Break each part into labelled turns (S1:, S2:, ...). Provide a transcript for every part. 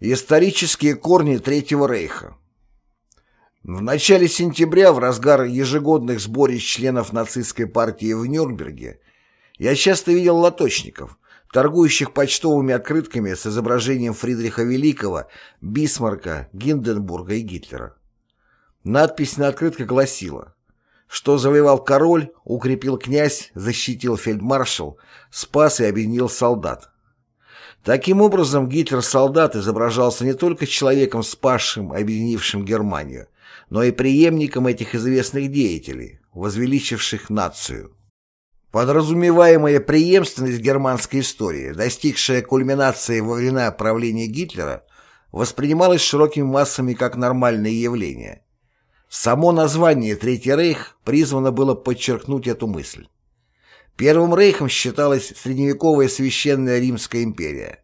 S1: Исторические корни Третьего Рейха В начале сентября, в разгар ежегодных сборищ членов нацистской партии в Нюрнберге, я часто видел лоточников, торгующих почтовыми открытками с изображением Фридриха Великого, Бисмарка, Гинденбурга и Гитлера. Надпись на открытке гласила «Что завоевал король, укрепил князь, защитил фельдмаршал, спас и объединил солдат». Таким образом, Гитлер-солдат изображался не только человеком, спасшим, объединившим Германию, но и преемником этих известных деятелей, возвеличивших нацию. Подразумеваемая преемственность германской истории, достигшая кульминации во времена правления Гитлера, воспринималась широкими массами как нормальное явление. Само название «Третий рейх» призвано было подчеркнуть эту мысль. Первым рейхом считалась средневековая священная Римская империя.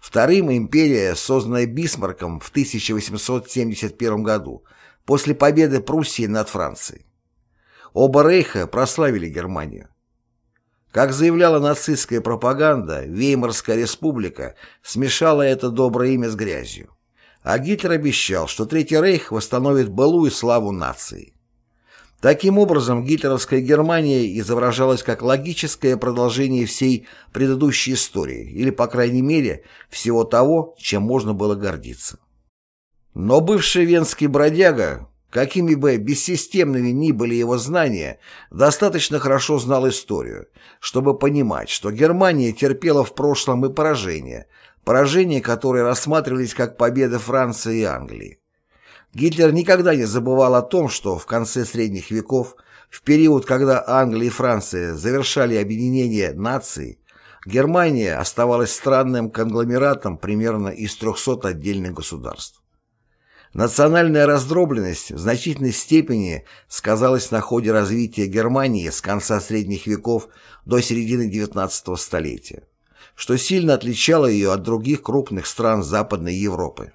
S1: Вторым – империя, созданная Бисмарком в 1871 году, после победы Пруссии над Францией. Оба рейха прославили Германию. Как заявляла нацистская пропаганда, Веймарская республика смешала это доброе имя с грязью. А Гитлер обещал, что Третий рейх восстановит былую славу нации. Таким образом, гитлеровская Германия изображалась как логическое продолжение всей предыдущей истории, или, по крайней мере, всего того, чем можно было гордиться. Но бывший венский бродяга, какими бы бессистемными ни были его знания, достаточно хорошо знал историю, чтобы понимать, что Германия терпела в прошлом и поражения, поражения, которые рассматривались как победы Франции и Англии. Гитлер никогда не забывал о том, что в конце средних веков, в период, когда Англия и Франция завершали объединение наций, Германия оставалась странным конгломератом примерно из 300 отдельных государств. Национальная раздробленность в значительной степени сказалась на ходе развития Германии с конца средних веков до середины XIX столетия, что сильно отличало ее от других крупных стран Западной Европы.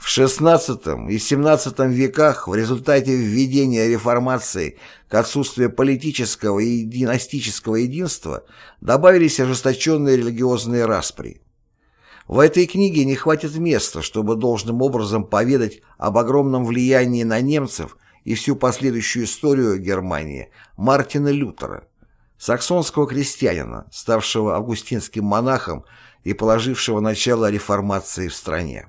S1: В XVI и XVII веках в результате введения реформации к отсутствию политического и династического единства добавились ожесточенные религиозные распри. В этой книге не хватит места, чтобы должным образом поведать об огромном влиянии на немцев и всю последующую историю Германии Мартина Лютера, саксонского крестьянина, ставшего августинским монахом и положившего начало реформации в стране.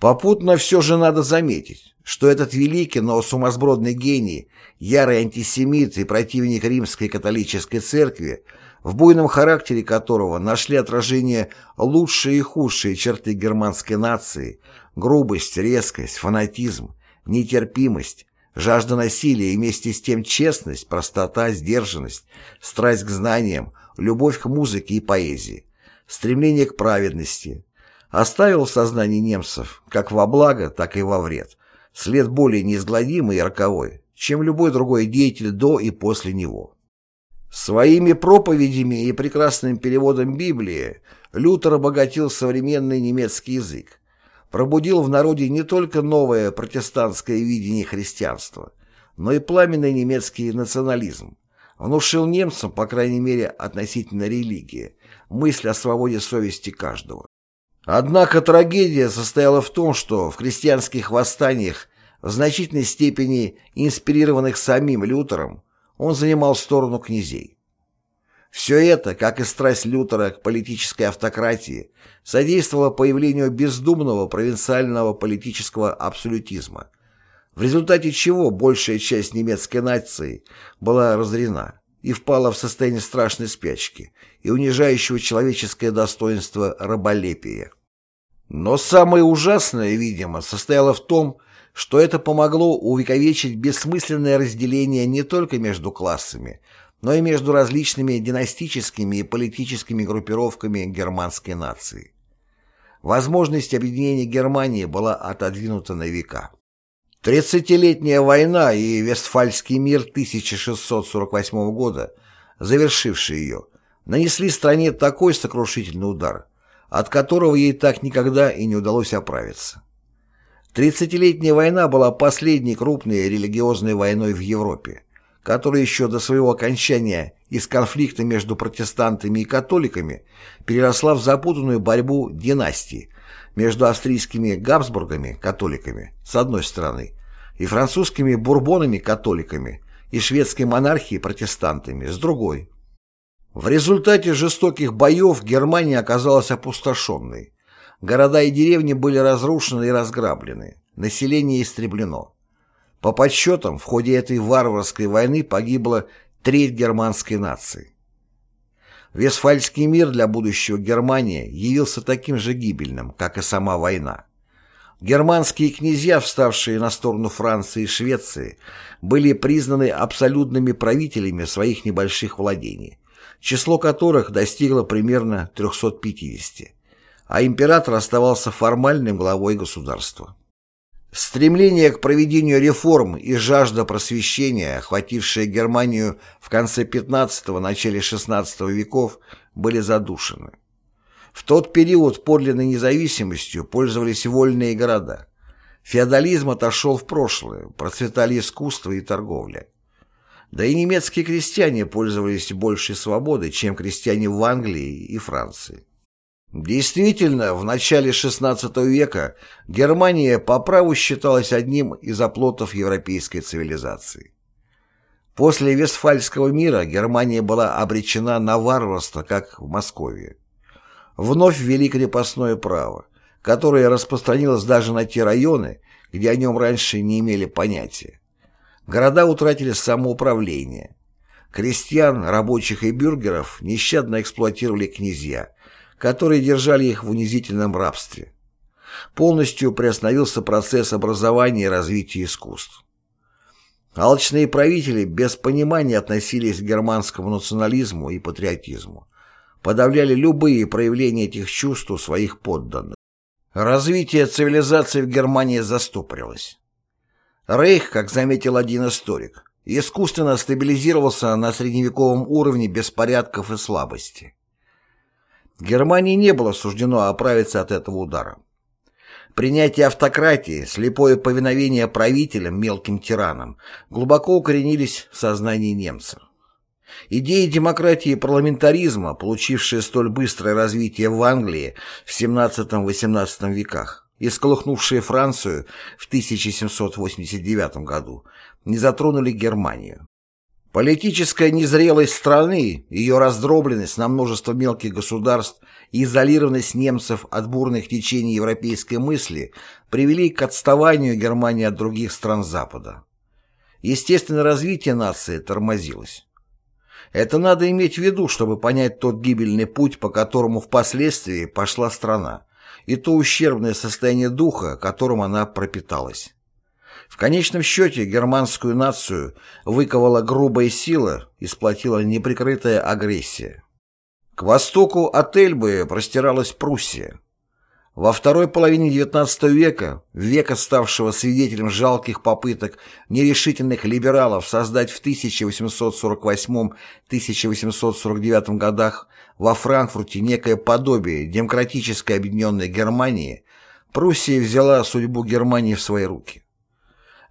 S1: Попутно все же надо заметить, что этот великий, но сумасбродный гений, ярый антисемит и противник римской католической церкви, в буйном характере которого нашли отражение лучшие и худшие черты германской нации, грубость, резкость, фанатизм, нетерпимость, жажда насилия и вместе с тем честность, простота, сдержанность, страсть к знаниям, любовь к музыке и поэзии, стремление к праведности, оставил в сознании немцев, как во благо, так и во вред, след более неизгладимый и роковой, чем любой другой деятель до и после него. Своими проповедями и прекрасным переводом Библии Лютер обогатил современный немецкий язык, пробудил в народе не только новое протестантское видение христианства, но и пламенный немецкий национализм, внушил немцам, по крайней мере относительно религии, мысль о свободе совести каждого. Однако трагедия состояла в том, что в крестьянских восстаниях, в значительной степени инспирированных самим Лютером, он занимал сторону князей. Все это, как и страсть Лютера к политической автократии, содействовало появлению бездумного провинциального политического абсолютизма, в результате чего большая часть немецкой нации была разорена и впала в состояние страшной спячки и унижающего человеческое достоинство раболепия. Но самое ужасное, видимо, состояло в том, что это помогло увековечить бессмысленное разделение не только между классами, но и между различными династическими и политическими группировками германской нации. Возможность объединения Германии была отодвинута на века. Тридцатилетняя война и Вестфальский мир 1648 года, завершивший ее, нанесли стране такой сокрушительный удар – от которого ей так никогда и не удалось оправиться. Тридцатилетняя война была последней крупной религиозной войной в Европе, которая еще до своего окончания из конфликта между протестантами и католиками переросла в запутанную борьбу династий, между австрийскими Габсбургами, католиками, с одной стороны, и французскими бурбонами, католиками, и шведской монархией, протестантами, с другой. В результате жестоких боев Германия оказалась опустошенной. Города и деревни были разрушены и разграблены, население истреблено. По подсчетам, в ходе этой варварской войны погибло треть германской нации. Вестфальский мир для будущего Германии явился таким же гибельным, как и сама война. Германские князья, вставшие на сторону Франции и Швеции, были признаны абсолютными правителями своих небольших владений, число которых достигло примерно 350, а император оставался формальным главой государства. Стремление к проведению реформ и жажда просвещения, охватившие Германию в конце XV – начале XVI веков, были задушены. В тот период подлинной независимостью пользовались вольные города. Феодализм отошел в прошлое, процветали искусство и торговля. Да и немецкие крестьяне пользовались большей свободой, чем крестьяне в Англии и Франции. Действительно, в начале XVI века Германия по праву считалась одним из оплотов европейской цивилизации. После Вестфальского мира Германия была обречена на варварство, как в Москве. Вновь ввели крепостное право, которое распространилось даже на те районы, где о нем раньше не имели понятия. Города утратили самоуправление. Крестьян, рабочих и бюргеров нещадно эксплуатировали князья, которые держали их в унизительном рабстве. Полностью приостановился процесс образования и развития искусств. Алчные правители без понимания относились к германскому национализму и патриотизму, подавляли любые проявления этих чувств у своих подданных. Развитие цивилизации в Германии застопорилось. Рейх, как заметил один историк, искусственно стабилизировался на средневековом уровне беспорядков и слабости. Германии не было суждено оправиться от этого удара. Принятие автократии, слепое повиновение правителям, мелким тиранам, глубоко укоренились в сознании немцев. Идеи демократии и парламентаризма, получившие столь быстрое развитие в Англии в XVII-XVIII веках и сколыхнувшие Францию в 1789 году, не затронули Германию. Политическая незрелость страны, ее раздробленность на множество мелких государств и изолированность немцев от бурных течений европейской мысли привели к отставанию Германии от других стран Запада. Естественное развитие нации тормозилось. Это надо иметь в виду, чтобы понять тот гибельный путь, по которому впоследствии пошла страна, и то ущербное состояние духа, которым она пропиталась. В конечном счете германскую нацию выковала грубая сила и сплотила неприкрытая агрессия. К востоку от Эльбы простиралась Пруссия. Во второй половине XIX века, века ставшего свидетелем жалких попыток нерешительных либералов создать в 1848-1849 годах во Франкфурте некое подобие демократической объединенной Германии, Пруссия взяла судьбу Германии в свои руки.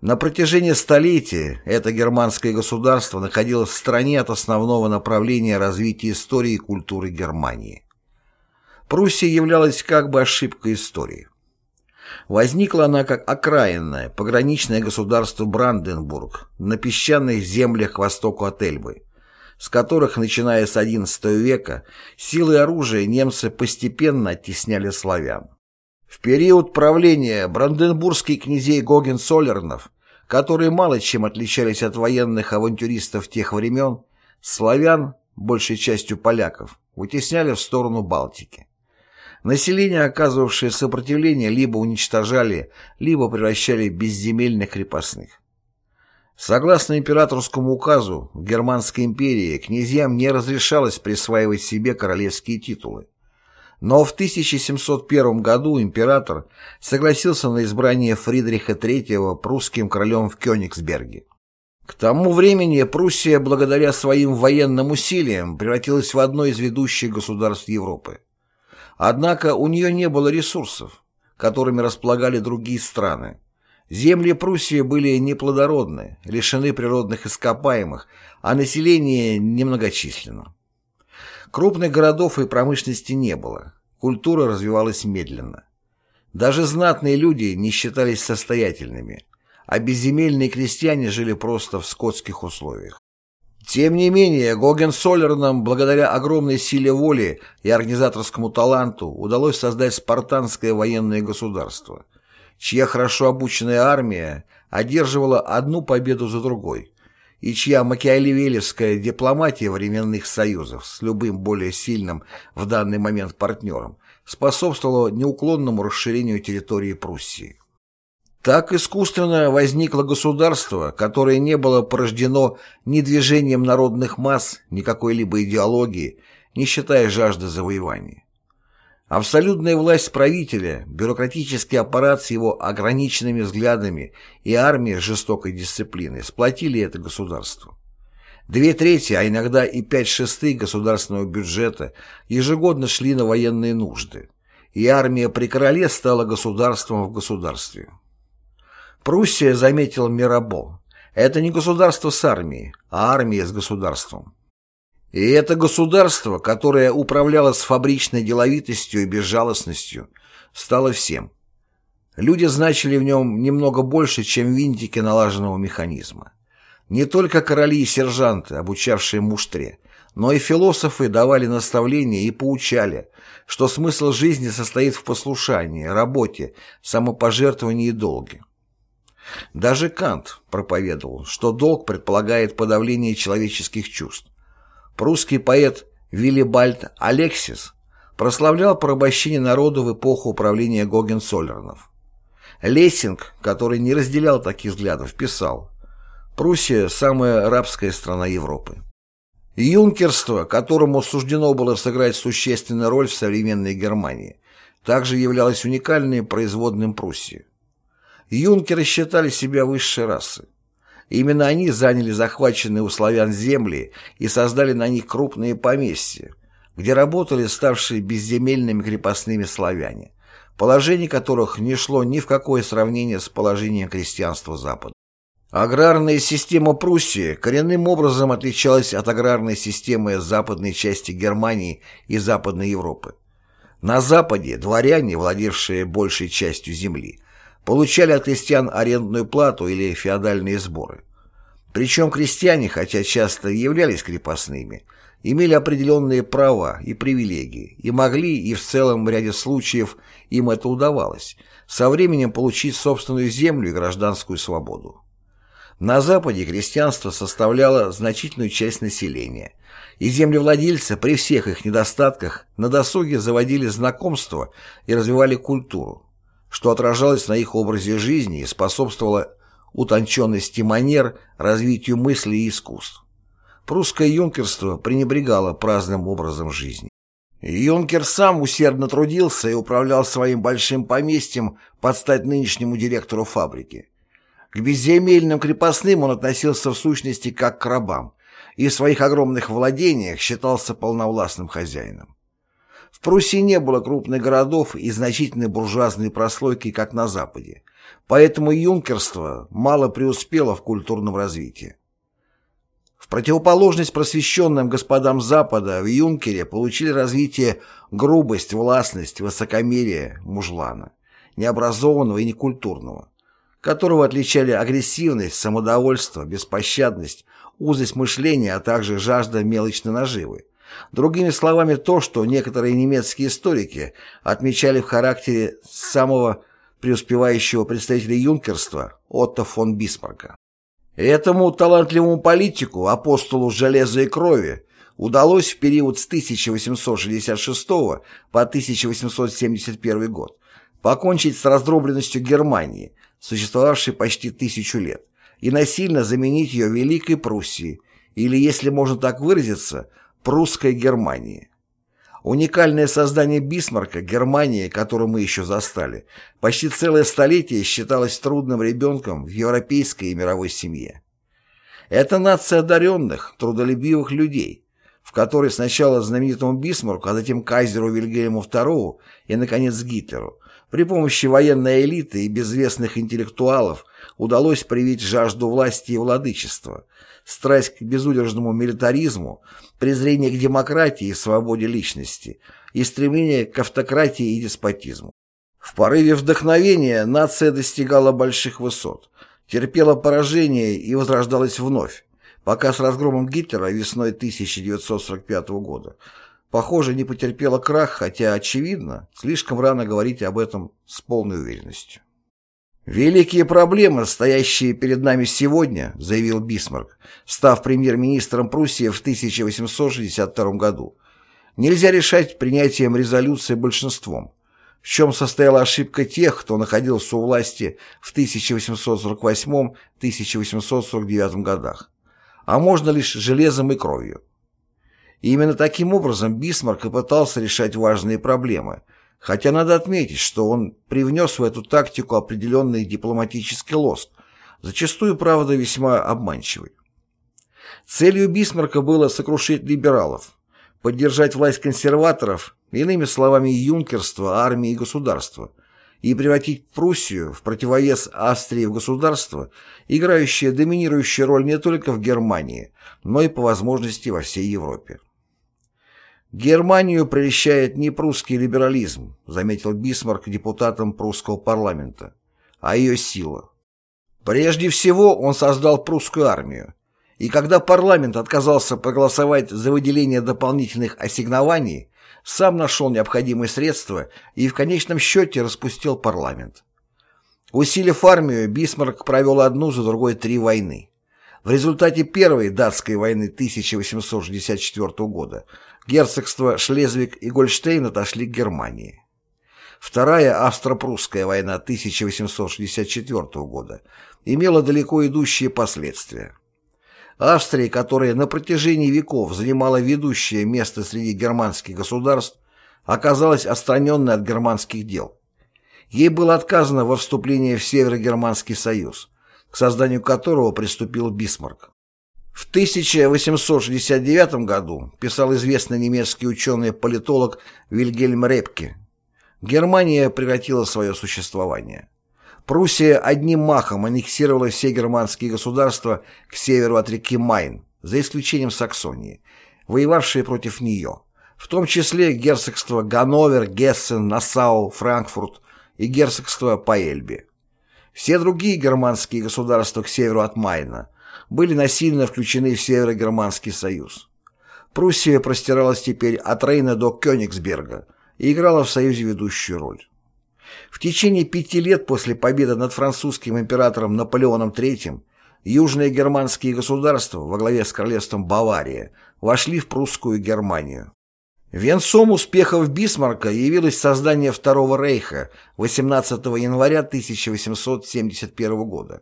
S1: На протяжении столетий это германское государство находилось в стороне от основного направления развития истории и культуры Германии. Пруссия являлась как бы ошибкой истории. Возникла она как окраинное, пограничное государство Бранденбург на песчаных землях к востоку от Эльбы, с которых, начиная с XI века, силы и оружия немцы постепенно оттесняли славян. В период правления бранденбургских князей Гогенцоллернов, которые мало чем отличались от военных авантюристов тех времен, славян, большей частью поляков, вытесняли в сторону Балтики. Население, оказывавшее сопротивление, либо уничтожали, либо превращали в безземельных крепостных. Согласно императорскому указу, в Германской империи князьям не разрешалось присваивать себе королевские титулы. Но в 1701 году император согласился на избрание Фридриха III прусским королем в Кёнигсберге. К тому времени Пруссия, благодаря своим военным усилиям, превратилась в одно из ведущих государств Европы. Однако у нее не было ресурсов, которыми располагали другие страны. Земли Пруссии были неплодородны, лишены природных ископаемых, а население немногочисленно. Крупных городов и промышленности не было. Культура развивалась медленно. Даже знатные люди не считались состоятельными, а безземельные крестьяне жили просто в скотских условиях. Тем не менее, Гогенсолернам, благодаря огромной силе воли и организаторскому таланту, удалось создать спартанское военное государство, чья хорошо обученная армия одерживала одну победу за другой, и чья макиавеллевская дипломатия временных союзов с любым более сильным в данный момент партнером способствовала неуклонному расширению территории Пруссии. Так искусственно возникло государство, которое не было порождено ни движением народных масс, ни какой-либо идеологии, не считая жажды завоевания. Абсолютная власть правителя, бюрократический аппарат с его ограниченными взглядами и армия жестокой дисциплиной сплотили это государство. Две трети, а иногда и пять шестых государственного бюджета ежегодно шли на военные нужды, и армия при короле стала государством в государстве. Пруссия заметила Мирабо. Это не государство с армией, а армия с государством. И это государство, которое управляло с фабричной деловитостью и безжалостностью, стало всем. Люди значили в нем немного больше, чем винтики налаженного механизма. Не только короли и сержанты, обучавшие муштре, но и философы давали наставления и поучали, что смысл жизни состоит в послушании, работе, самопожертвовании и долге. Даже Кант проповедовал, что долг предполагает подавление человеческих чувств, Прусский поэт Виллибальд Алексис прославлял порабощение народа в эпоху управления Гогенцоллернов. Лессинг, который не разделял таких взглядов, писал «Пруссия – самая рабская страна Европы». Юнкерство, которому суждено было сыграть существенную роль в современной Германии, также являлось уникальным производным Пруссии. Юнкеры считали себя высшей расой. Именно они заняли захваченные у славян земли и создали на них крупные поместья, где работали ставшие безземельными крепостными славяне, положение которых не шло ни в какое сравнение с положением крестьянства Запада. Аграрная система Пруссии коренным образом отличалась от аграрной системы западной части Германии и Западной Европы. На Западе дворяне, владевшие большей частью земли, получали от крестьян арендную плату или феодальные сборы. Причем крестьяне, хотя часто являлись крепостными, имели определенные права и привилегии и могли, и в целом в ряде случаев им это удавалось, со временем получить собственную землю и гражданскую свободу. На Западе крестьянство составляло значительную часть населения, и землевладельцы при всех их недостатках на досуге заводили знакомства и развивали культуру что отражалось на их образе жизни и способствовало утонченности манер, развитию мысли и искусств. Прусское юнкерство пренебрегало праздным образом жизни. Юнкер сам усердно трудился и управлял своим большим поместьем под стать нынешнему директору фабрики. К безземельным крепостным он относился в сущности как к рабам и в своих огромных владениях считался полновластным хозяином. В Пруссии не было крупных городов и значительной буржуазной прослойки, как на Западе, поэтому юнкерство мало преуспело в культурном развитии. В противоположность просвещенным господам Запада в юнкере получили развитие грубость, властность, высокомерие мужлана, необразованного и некультурного, которого отличали агрессивность, самодовольство, беспощадность, узость мышления, а также жажда мелочной наживы, Другими словами, то, что некоторые немецкие историки отмечали в характере самого преуспевающего представителя юнкерства Отто фон Бисмарка. Этому талантливому политику, апостолу железа и крови, удалось в период с 1866 по 1871 год покончить с раздробленностью Германии, существовавшей почти тысячу лет, и насильно заменить ее Великой Пруссией, или, если можно так выразиться, прусской Германии. Уникальное создание Бисмарка, Германии, которую мы еще застали, почти целое столетие считалось трудным ребенком в европейской и мировой семье. Это нация одаренных, трудолюбивых людей, в которой сначала знаменитому Бисмарку, а затем кайзеру Вильгельму II и, наконец, Гитлеру, при помощи военной элиты и безвестных интеллектуалов удалось привить жажду власти и владычества, страсть к безудержному милитаризму, презрение к демократии и свободе личности и стремление к автократии и деспотизму. В порыве вдохновения нация достигала больших высот, терпела поражение и возрождалась вновь, пока с разгромом Гитлера весной 1945 года, похоже, не потерпела крах, хотя, очевидно, слишком рано говорить об этом с полной уверенностью. «Великие проблемы, стоящие перед нами сегодня», — заявил Бисмарк, став премьер-министром Пруссии в 1862 году, «нельзя решать принятием резолюции большинством. В чем состояла ошибка тех, кто находился у власти в 1848-1849 годах, а можно лишь железом и кровью. И именно таким образом Бисмарк и пытался решать важные проблемы — Хотя надо отметить, что он привнес в эту тактику определенный дипломатический лоск, зачастую, правда, весьма обманчивый. Целью Бисмарка было сокрушить либералов, поддержать власть консерваторов, иными словами, юнкерства, армии и государства, и превратить Пруссию в противовес Австрии в государство, играющее доминирующую роль не только в Германии, но и по возможности во всей Европе. «Германию прельщает не прусский либерализм», заметил Бисмарк депутатам прусского парламента, а ее сила. Прежде всего он создал прусскую армию, и когда парламент отказался проголосовать за выделение дополнительных ассигнований, сам нашел необходимые средства и в конечном счете распустил парламент. Усилив армию, Бисмарк провел одну за другой три войны. В результате Первой датской войны 1864 года герцогства Шлезвиг и Гольштейн отошли к Германии. Вторая Австро-Прусская война 1864 года имела далеко идущие последствия. Австрия, которая на протяжении веков занимала ведущее место среди германских государств, оказалась отстраненной от германских дел. Ей было отказано во вступлении в Северогерманский союз – к созданию которого приступил Бисмарк. В 1869 году писал известный немецкий ученый-политолог Вильгельм Репке. Германия прекратила свое существование. Пруссия одним махом аннексировала все германские государства к северу от реки Майн, за исключением Саксонии, воевавшие против нее, в том числе герцогство Ганновер, Гессен, Нассау, Франкфурт и герцогство по Эльбе. Все другие германские государства к северу от Майна были насильно включены в Северо-Германский союз. Пруссия простиралась теперь от Рейна до Кёнигсберга и играла в союзе ведущую роль. В течение пяти лет после победы над французским императором Наполеоном III южные германские государства во главе с королевством Бавария вошли в прусскую Германию. Венцом успехов Бисмарка явилось создание Второго Рейха 18 января 1871 года,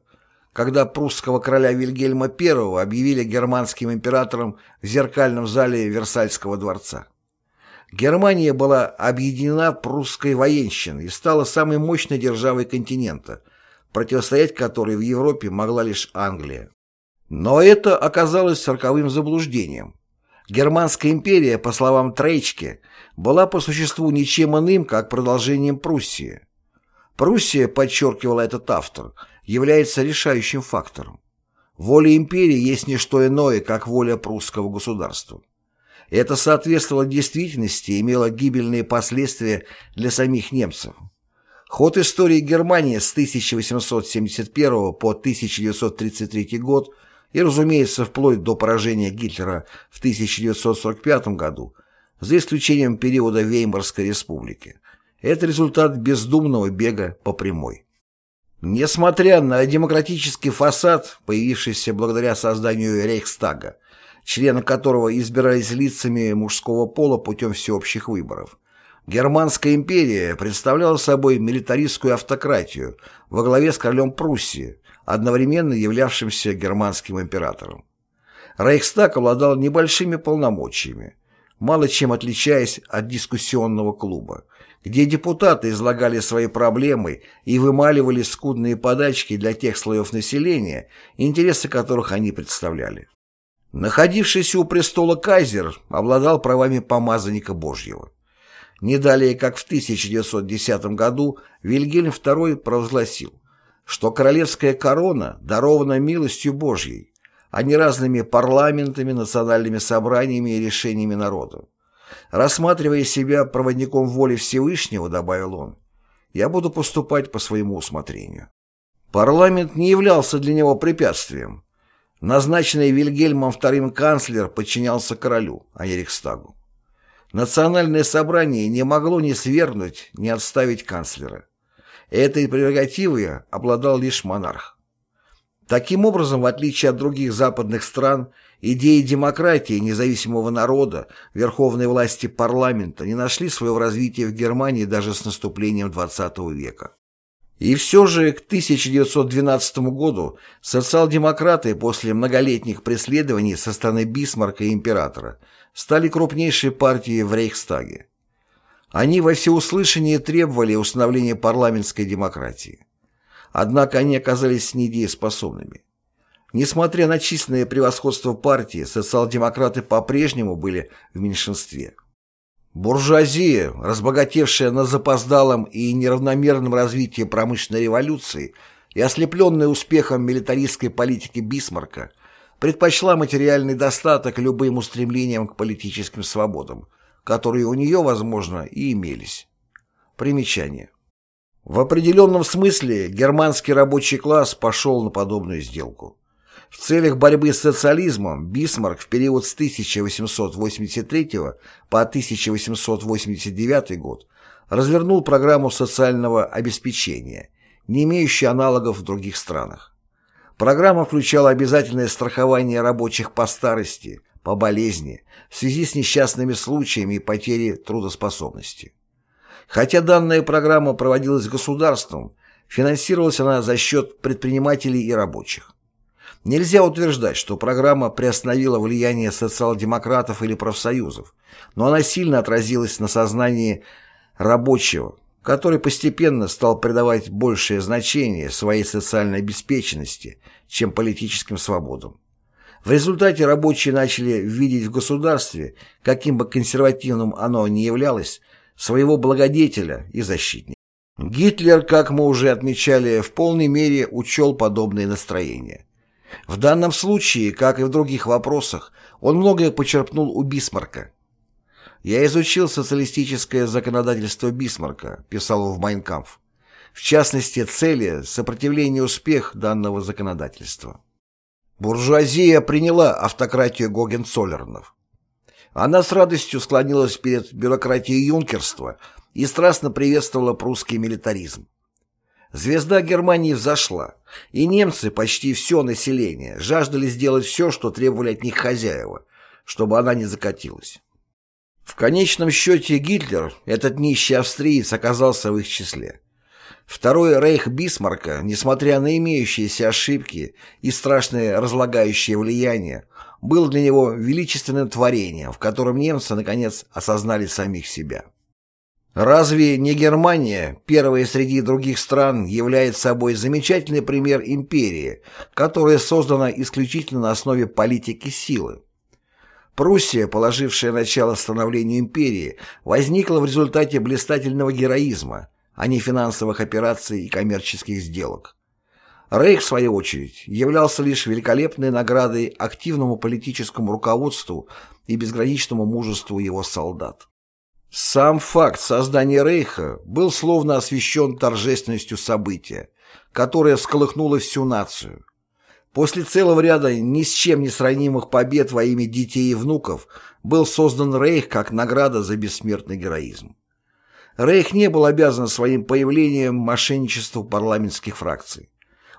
S1: когда прусского короля Вильгельма I объявили германским императором в зеркальном зале Версальского дворца. Германия была объединена прусской военщиной и стала самой мощной державой континента, противостоять которой в Европе могла лишь Англия. Но это оказалось роковым заблуждением. Германская империя, по словам Трейчке, была по существу ничем иным, как продолжением Пруссии. Пруссия, подчеркивал этот автор, является решающим фактором. Воля империи есть не что иное, как воля прусского государства. Это соответствовало действительности и имело гибельные последствия для самих немцев. Ход истории Германии с 1871 по 1933 год – и, разумеется, вплоть до поражения Гитлера в 1945 году, за исключением периода Веймарской республики. Это результат бездумного бега по прямой. Несмотря на демократический фасад, появившийся благодаря созданию Рейхстага, члены которого избирались лицами мужского пола путем всеобщих выборов, Германская империя представляла собой милитаристскую автократию во главе с королем Пруссии, одновременно являвшимся германским императором. Рейхстаг обладал небольшими полномочиями, мало чем отличаясь от дискуссионного клуба, где депутаты излагали свои проблемы и вымаливали скудные подачки для тех слоев населения, интересы которых они представляли. Находившийся у престола кайзер обладал правами помазанника Божьего. Не далее, как в 1910 году, Вильгельм II провозгласил что королевская корона дарована милостью Божьей, а не разными парламентами, национальными собраниями и решениями народа. Рассматривая себя проводником воли Всевышнего, добавил он, я буду поступать по своему усмотрению. Парламент не являлся для него препятствием. Назначенный Вильгельмом II канцлер подчинялся королю, а не Рейхстагу. Национальное собрание не могло ни свергнуть, ни отставить канцлера. Этой прерогативой обладал лишь монарх. Таким образом, в отличие от других западных стран, идеи демократии, независимого народа, верховной власти парламента не нашли своего развития в Германии даже с наступлением XX века. И все же к 1912 году социал-демократы после многолетних преследований со стороны Бисмарка и императора стали крупнейшей партией в Рейхстаге. Они во всеуслышание требовали установления парламентской демократии. Однако они оказались недееспособными. Несмотря на численное превосходство партии, социал-демократы по-прежнему были в меньшинстве. Буржуазия, разбогатевшая на запоздалом и неравномерном развитии промышленной революции и ослепленная успехом милитаристской политики Бисмарка, предпочла материальный достаток любым устремлениям к политическим свободам, которые у нее, возможно, и имелись. Примечание. В определенном смысле германский рабочий класс пошел на подобную сделку. В целях борьбы с социализмом Бисмарк в период с 1883 по 1889 год развернул программу социального обеспечения, не имеющую аналогов в других странах. Программа включала обязательное страхование рабочих по старости, по болезни, в связи с несчастными случаями и потерей трудоспособности. Хотя данная программа проводилась государством, финансировалась она за счет предпринимателей и рабочих. Нельзя утверждать, что программа приостановила влияние социал-демократов или профсоюзов, но она сильно отразилась на сознании рабочего, который постепенно стал придавать большее значение своей социальной обеспеченности, чем политическим свободам. В результате рабочие начали видеть в государстве, каким бы консервативным оно ни являлось, своего благодетеля и защитника. Гитлер, как мы уже отмечали, в полной мере учел подобные настроения. В данном случае, как и в других вопросах, он многое почерпнул у Бисмарка. «Я изучил социалистическое законодательство Бисмарка», писал он в «Майнкампф», в частности, цели, сопротивление успех данного законодательства. Буржуазия приняла автократию Гогенцоллернов. Она с радостью склонилась перед бюрократией юнкерства и страстно приветствовала прусский милитаризм. Звезда Германии взошла, и немцы, почти все население, жаждали сделать все, что требовали от них хозяева, чтобы она не закатилась. В конечном счете Гитлер, этот нищий австриец, оказался в их числе. Второй рейх Бисмарка, несмотря на имеющиеся ошибки и страшное разлагающее влияние, был для него величественным творением, в котором немцы, наконец, осознали самих себя. Разве не Германия, первая среди других стран, является собой замечательный пример империи, которая создана исключительно на основе политики силы? Пруссия, положившая начало становлению империи, возникла в результате блистательного героизма, а не финансовых операций и коммерческих сделок. Рейх, в свою очередь, являлся лишь великолепной наградой активному политическому руководству и безграничному мужеству его солдат. Сам факт создания Рейха был словно освещен торжественностью события, которое всколыхнуло всю нацию. После целого ряда ни с чем не сравнимых побед во имя детей и внуков был создан Рейх как награда за бессмертный героизм. Рейх не был обязан своим появлением мошенничеству парламентских фракций.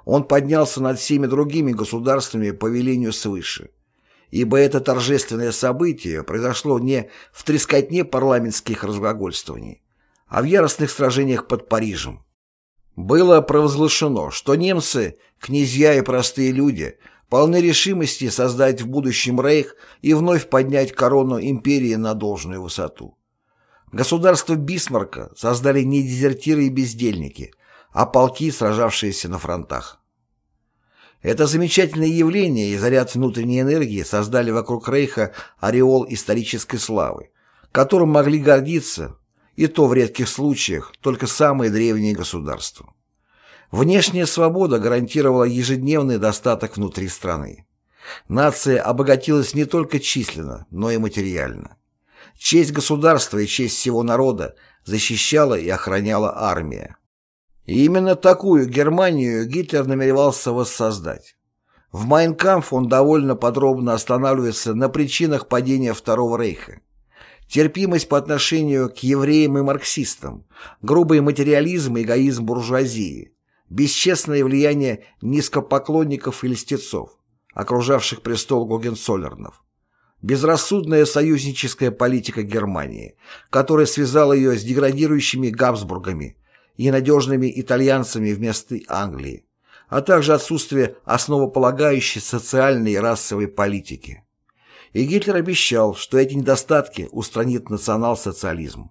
S1: Он поднялся над всеми другими государствами по велению свыше ибо это торжественное событие произошло не в трескотне парламентских разглагольствований, а в яростных сражениях под Парижем. Было провозглашено, что немцы, князья и простые люди, полны решимости создать в будущем рейх и вновь поднять корону империи на должную высоту. Государство Бисмарка создали не дезертиры и бездельники, а полки, сражавшиеся на фронтах. Это замечательное явление и заряд внутренней энергии создали вокруг Рейха ореол исторической славы, которым могли гордиться, и то в редких случаях, только самые древние государства. Внешняя свобода гарантировала ежедневный достаток внутри страны. Нация обогатилась не только численно, но и материально. Честь государства и честь всего народа защищала и охраняла армия. И именно такую Германию Гитлер намеревался воссоздать. В «Майнкамф» он довольно подробно останавливается на причинах падения Второго Рейха. Терпимость по отношению к евреям и марксистам, грубый материализм и эгоизм буржуазии, бесчестное влияние низкопоклонников и льстецов, окружавших престол Гогенцоллернов, безрассудная союзническая политика Германии, которая связала ее с деградирующими Габсбургами и надежными итальянцами вместо Англии, а также отсутствие основополагающей социальной и расовой политики. И Гитлер обещал, что эти недостатки устранит национал-социализм.